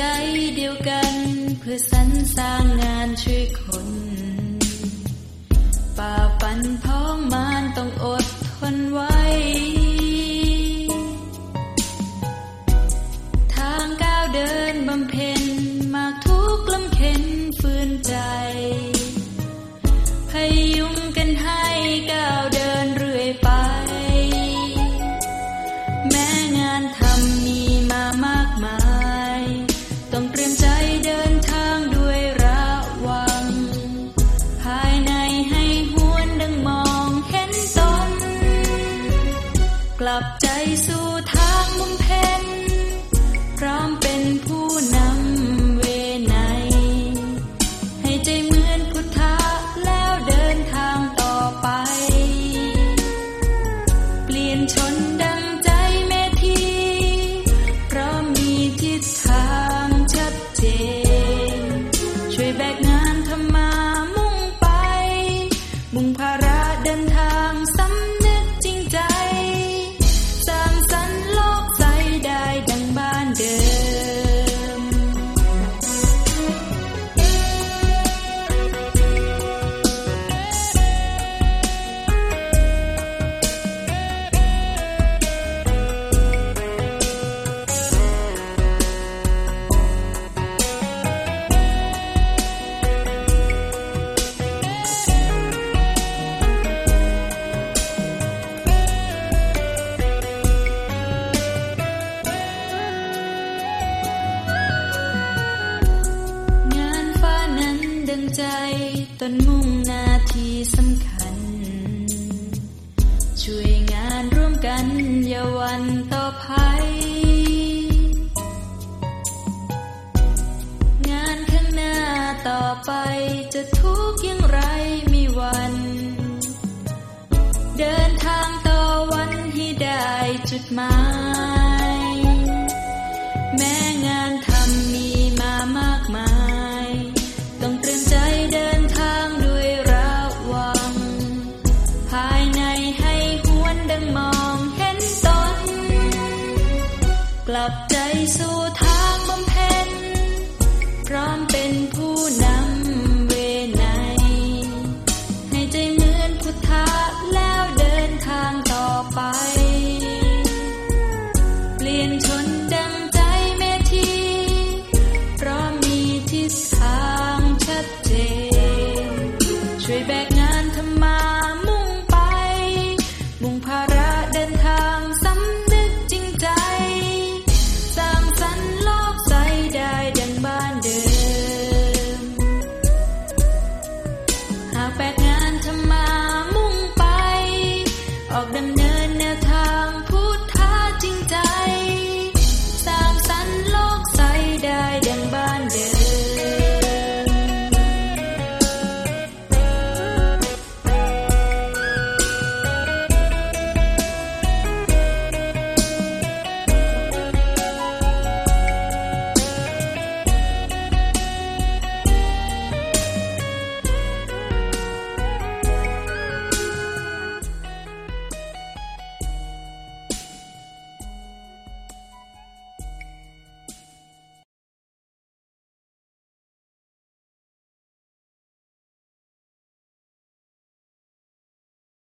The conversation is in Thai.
ใจเดียวกัน เพื่อสรรสร้างงานช่วยคนป่าปันพ้องมานต้องอดทนไว้ ทางก้าวเดินบำเพ็ญมากทุกลำเข็นฝืนใจพยุง ลับใจสู่ นมุ่งหนาที่สำคัญ ช่วยงานร่วมกันอย่าวันต่อภัย งานข้างหน้าต่อไปจะทุกข์อย่างไรมีวัน เดินทางต่อวันให้ได้จุดหมาย สู่ทางบำเพ็ญพร้อมเป็นผู้นำเวไนให้ใจเหมือนพุทธะแล้วเดินทางต่อไป เปลี่ยนชนดังใจเมธีเพราะมีทิศทางชัดเจนช่วยแบกง